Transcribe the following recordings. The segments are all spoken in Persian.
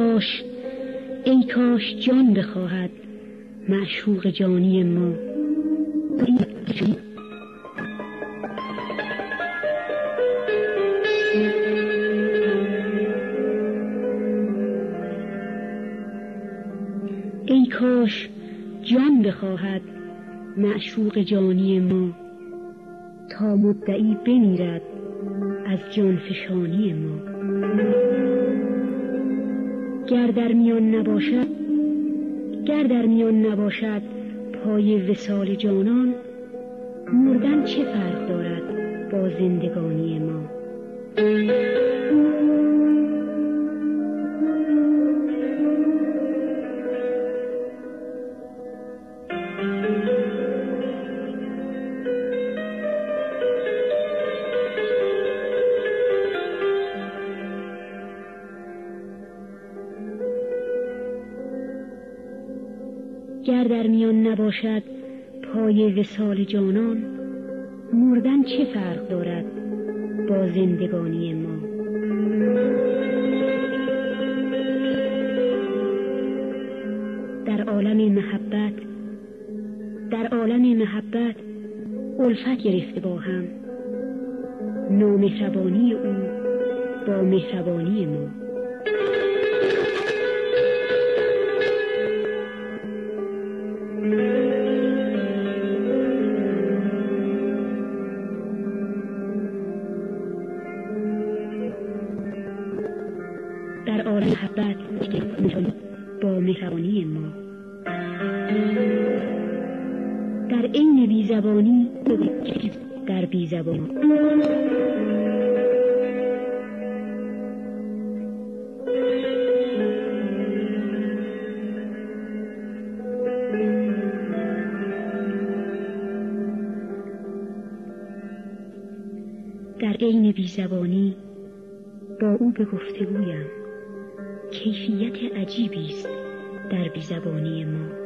ای کاش ای کاش جان بخواهد معشوق جانی ما. ای کاش جان بخواهد معشوق جانی ما. تا مدعی بمیرد از جان فشانی ما. گر در میان نباشد گر در میان نباشد پای وسال جانان مردن چه فرق دارد با زندگانی ما؟ گر در میان نباشد پای وسال جانان مردن چه فرق دارد با زندگانی ما؟ در عالم محبت در عالم محبت الفت گرفته با هم نامهربانی او با مهربانی ما. در عین بیزبانی در بیزبان در عین بیزبانی با او به گفتگویم کیفیت عجیبی است در بیزبانی ما.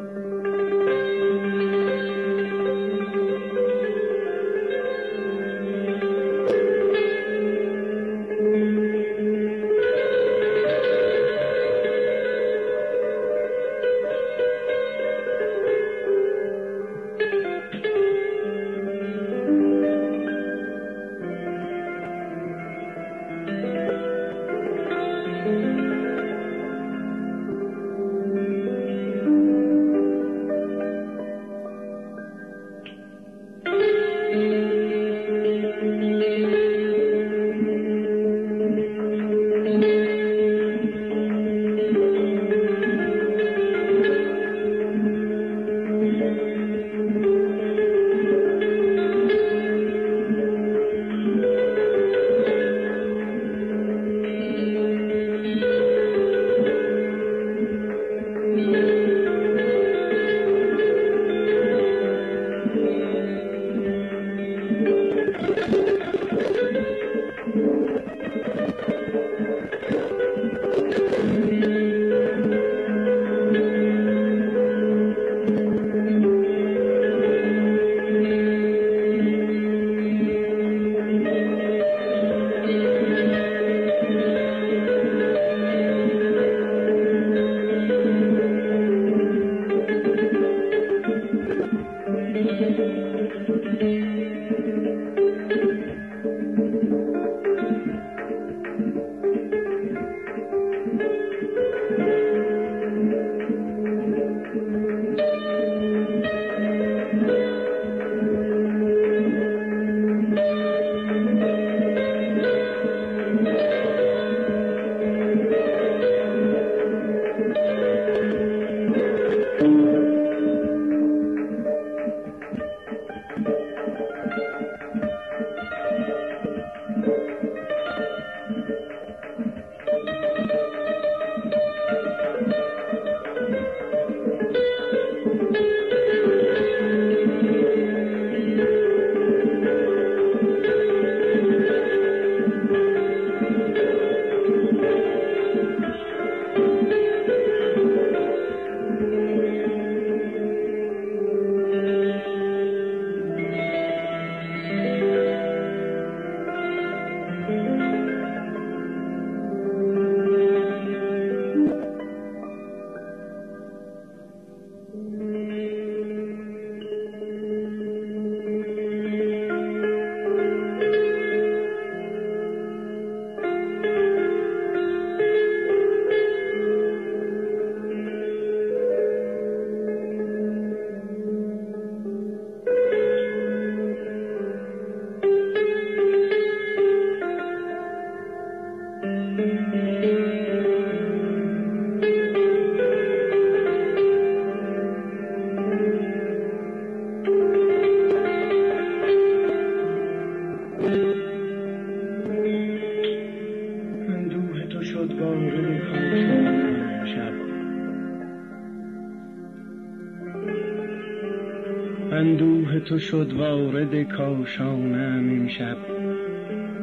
تو شد وارد کاشانم امشب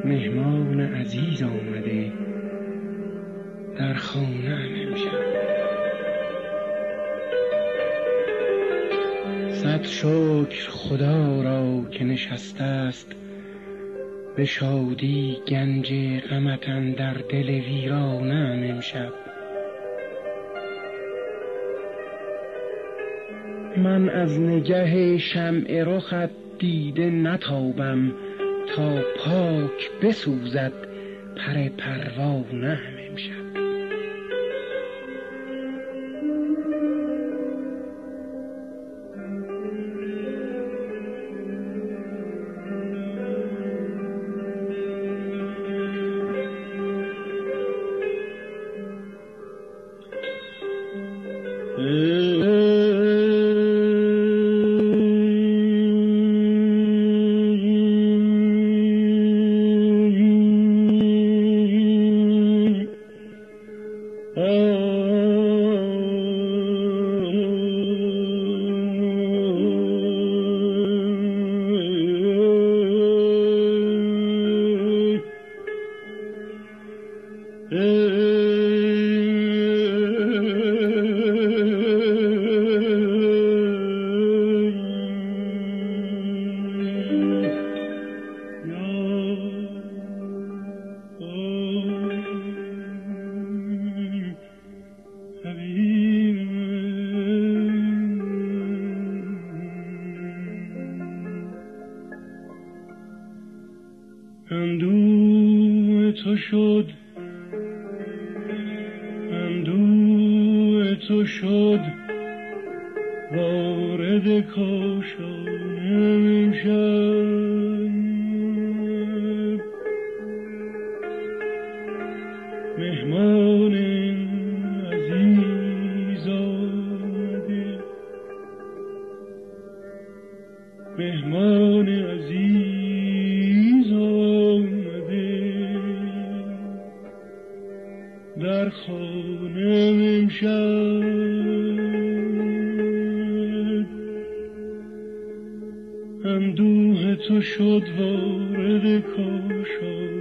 مهمان عزیز آمده در خانه امشب صد شکر خدا را که نشسته است. به شادی گنج غمت در دل ویرانم امشب من از نگه شمع رخت دیده نتابم تا پاک بسوزد پر پروانه امشب. اندوه تو شد وارد کاشانم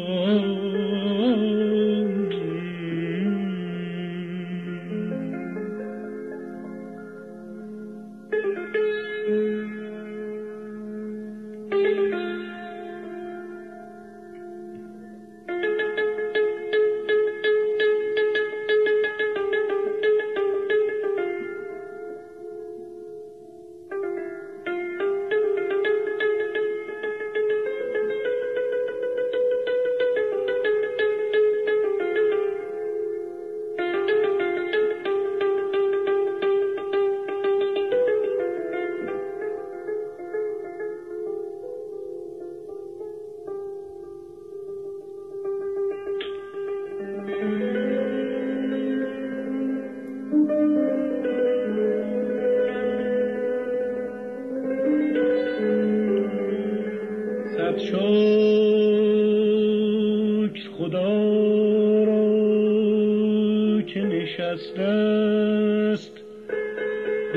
festest,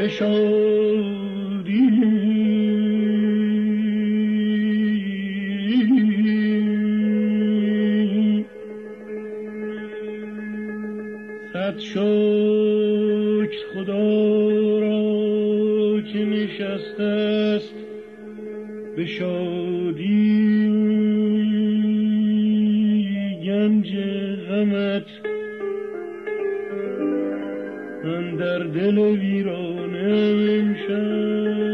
show. من در دل ویرانه امشب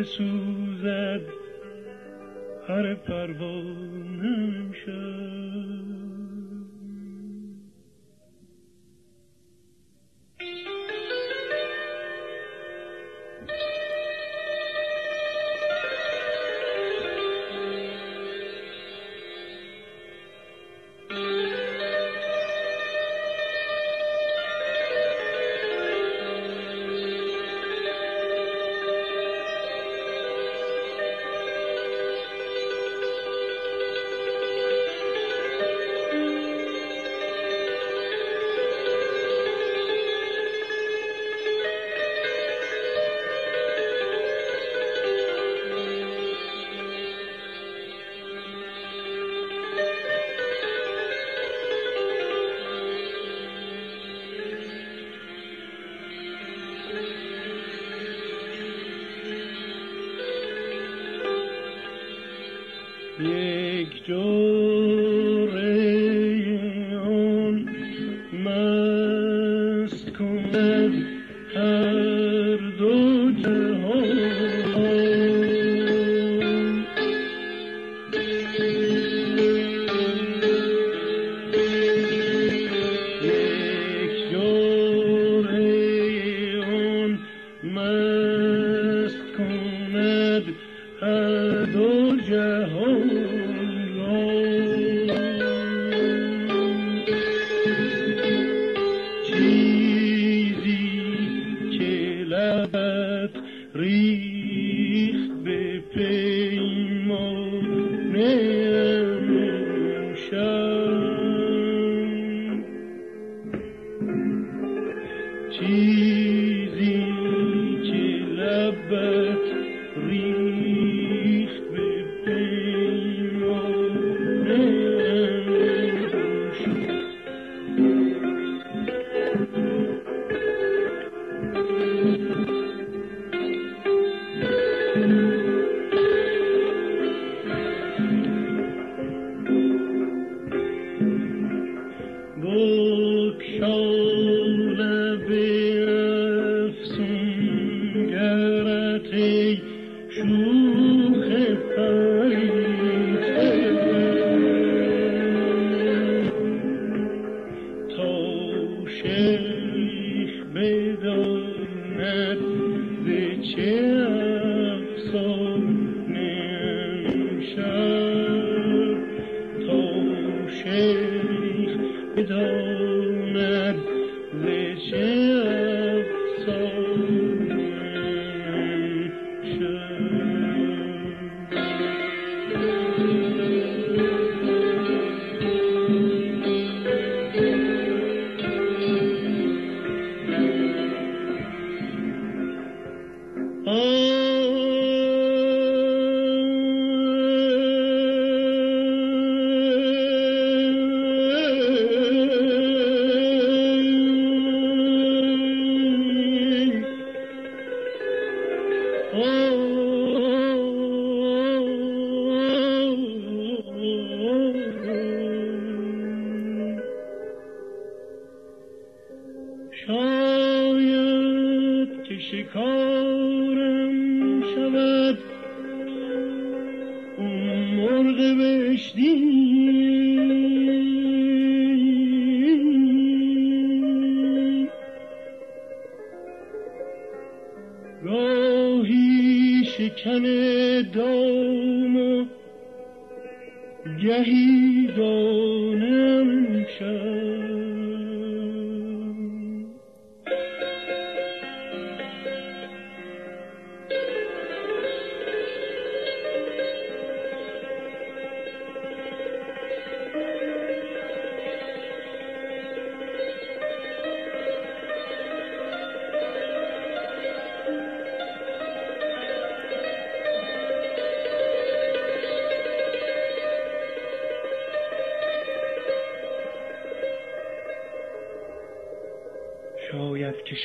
بسوزد هر پرواز. یک جو که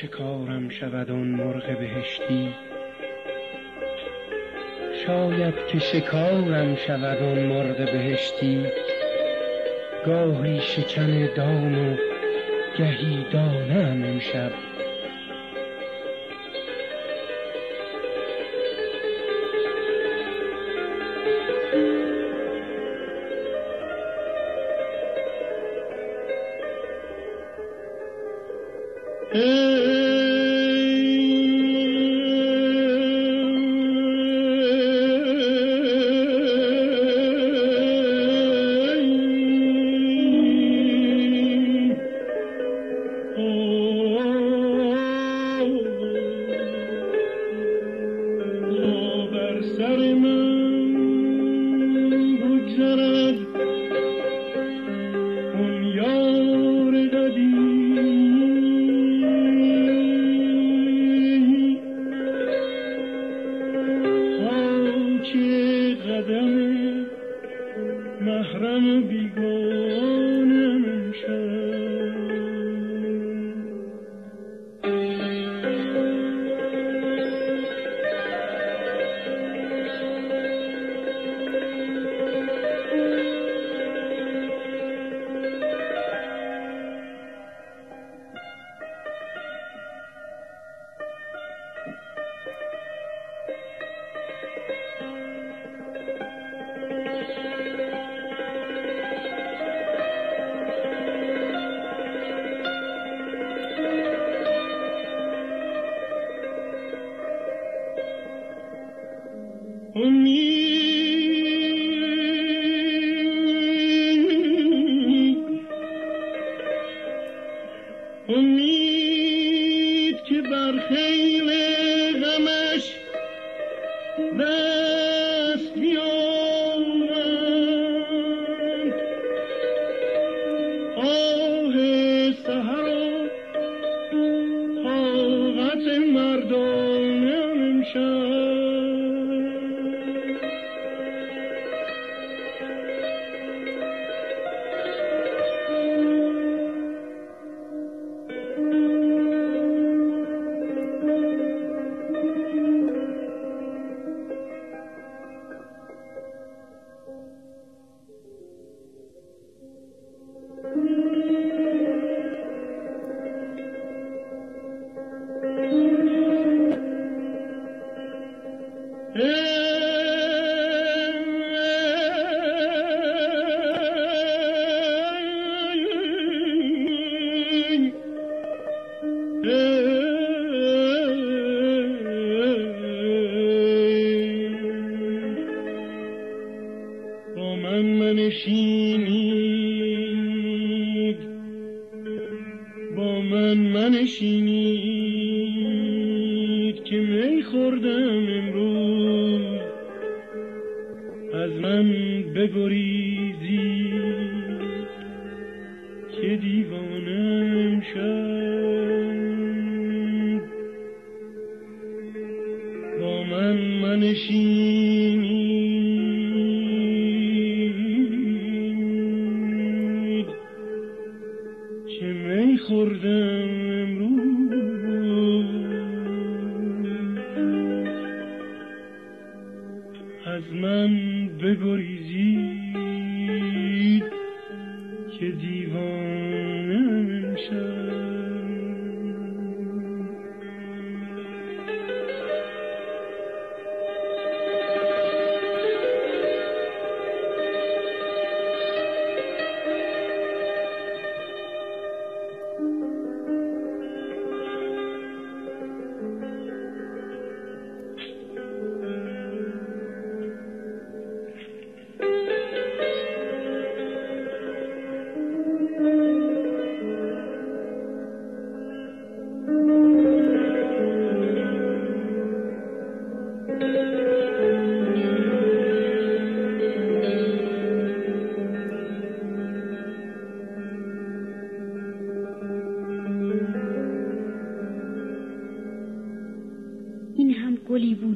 شکارم شود آن مرغ بهشتی. شاید که شکارم شود آن مرغ بهشتی. گاهی شکن دام و گهی دانه امشب. Oh, me. من بگریزید که دیوانم شد. با من منشینید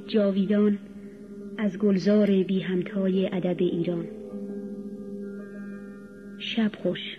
جاویدان از گلزار بی همتای ادب ایران. شب خوش.